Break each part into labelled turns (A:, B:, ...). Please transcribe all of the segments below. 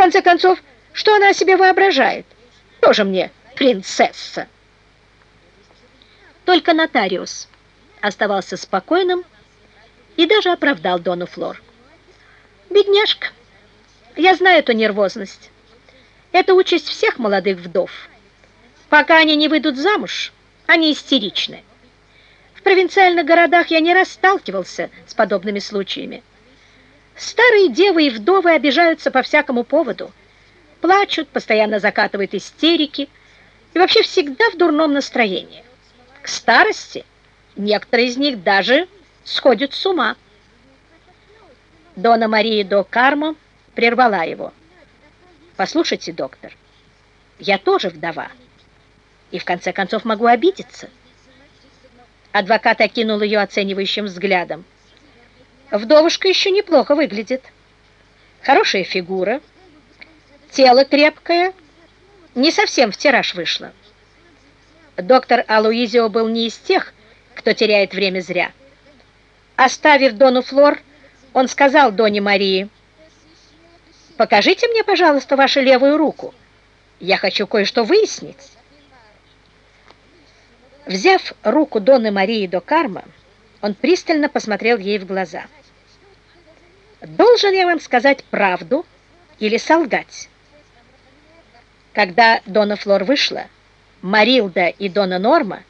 A: конце концов, что она о себе воображает? Тоже мне принцесса. Только нотариус оставался спокойным и даже оправдал Дону Флор. «Бедняжка, я знаю эту нервозность. Это участь всех молодых вдов. Пока они не выйдут замуж, они истеричны. В провинциальных городах я не раз с подобными случаями. Старые девы и вдовы обижаются по всякому поводу, плачут, постоянно закатывают истерики и вообще всегда в дурном настроении. К старости некоторые из них даже сходят с ума. Дона Мария до Кармо прервала его. «Послушайте, доктор, я тоже вдова, и в конце концов могу обидеться». Адвокат окинул ее оценивающим взглядом. «Вдовушка еще неплохо выглядит. Хорошая фигура, тело крепкое, не совсем в тираж вышло». Доктор Алуизио был не из тех, кто теряет время зря. Оставив Дону Флор, он сказал Доне Марии, «Покажите мне, пожалуйста, вашу левую руку. Я хочу кое-что выяснить». Взяв руку Доны Марии до Карма, он пристально посмотрел ей в глаза. «Должен я вам сказать правду или солгать?» Когда Дона Флор вышла, Марилда и Дона Норма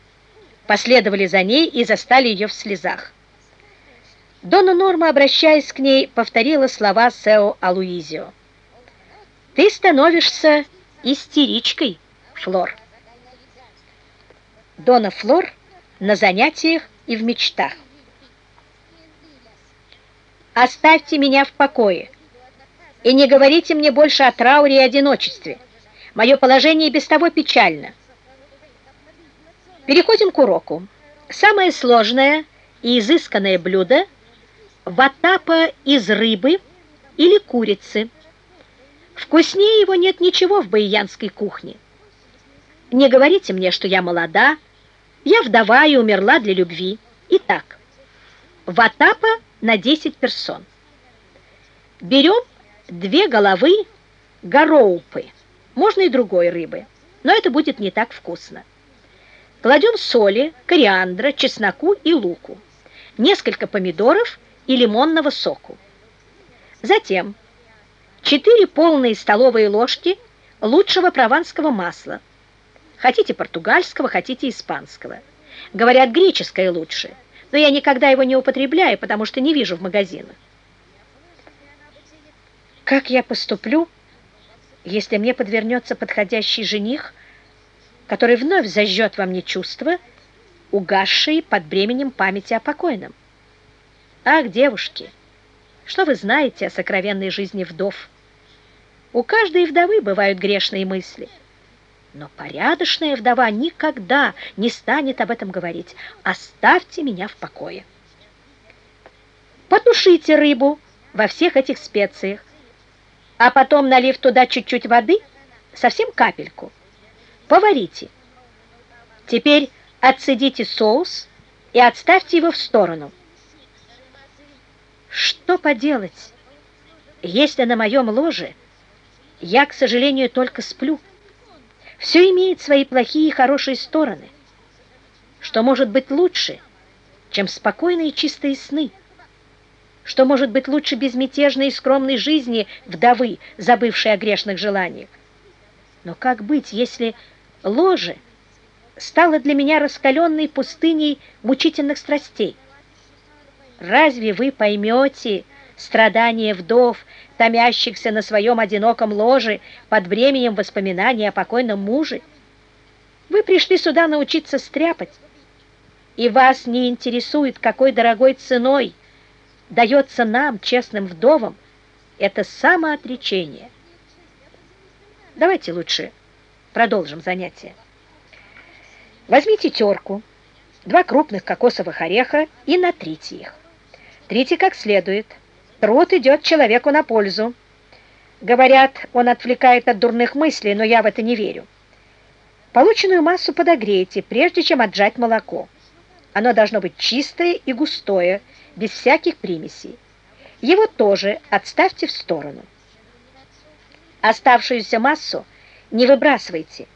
A: последовали за ней и застали ее в слезах. Дона Норма, обращаясь к ней, повторила слова Сео Алуизио. «Ты становишься истеричкой, Флор». Дона Флор на занятиях и в мечтах. «Оставьте меня в покое и не говорите мне больше о трауре и одиночестве. Мое положение без того печально». Переходим к уроку. Самое сложное и изысканное блюдо – ватапа из рыбы или курицы. Вкуснее его нет ничего в баиянской кухне. Не говорите мне, что я молода, я вдова и умерла для любви. Итак, ватапа на 10 персон. Берем две головы гороупы, можно и другой рыбы, но это будет не так вкусно. Кладем соли, кориандра, чесноку и луку, несколько помидоров и лимонного соку. Затем 4 полные столовые ложки лучшего прованского масла. Хотите португальского, хотите испанского. Говорят, греческое лучше, но я никогда его не употребляю, потому что не вижу в магазинах. Как я поступлю, если мне подвернется подходящий жених, который вновь зажжет во мне чувства, угасшие под бременем памяти о покойном. Ах, девушки, что вы знаете о сокровенной жизни вдов? У каждой вдовы бывают грешные мысли, но порядочная вдова никогда не станет об этом говорить. Оставьте меня в покое. Потушите рыбу во всех этих специях, а потом, налив туда чуть-чуть воды, совсем капельку, Поварите. Теперь отцедите соус и отставьте его в сторону. Что поделать, если на моем ложе я, к сожалению, только сплю? Все имеет свои плохие и хорошие стороны. Что может быть лучше, чем спокойные чистые сны? Что может быть лучше безмятежной и скромной жизни вдовы, забывшей о грешных желаниях? Но как быть, если ложе стало для меня раскаленной пустыней мучительных страстей. Разве вы поймете страдания вдов, томящихся на своем одиноком ложе под бременем воспоминаний о покойном муже? Вы пришли сюда научиться стряпать, и вас не интересует, какой дорогой ценой дается нам, честным вдовам, это самоотречение. Давайте лучше Продолжим занятие. Возьмите терку, два крупных кокосовых ореха и натрите их. Трите как следует. Труд идет человеку на пользу. Говорят, он отвлекает от дурных мыслей, но я в это не верю. Полученную массу подогрейте, прежде чем отжать молоко. Оно должно быть чистое и густое, без всяких примесей. Его тоже отставьте в сторону. Оставшуюся массу не выбрасывайте,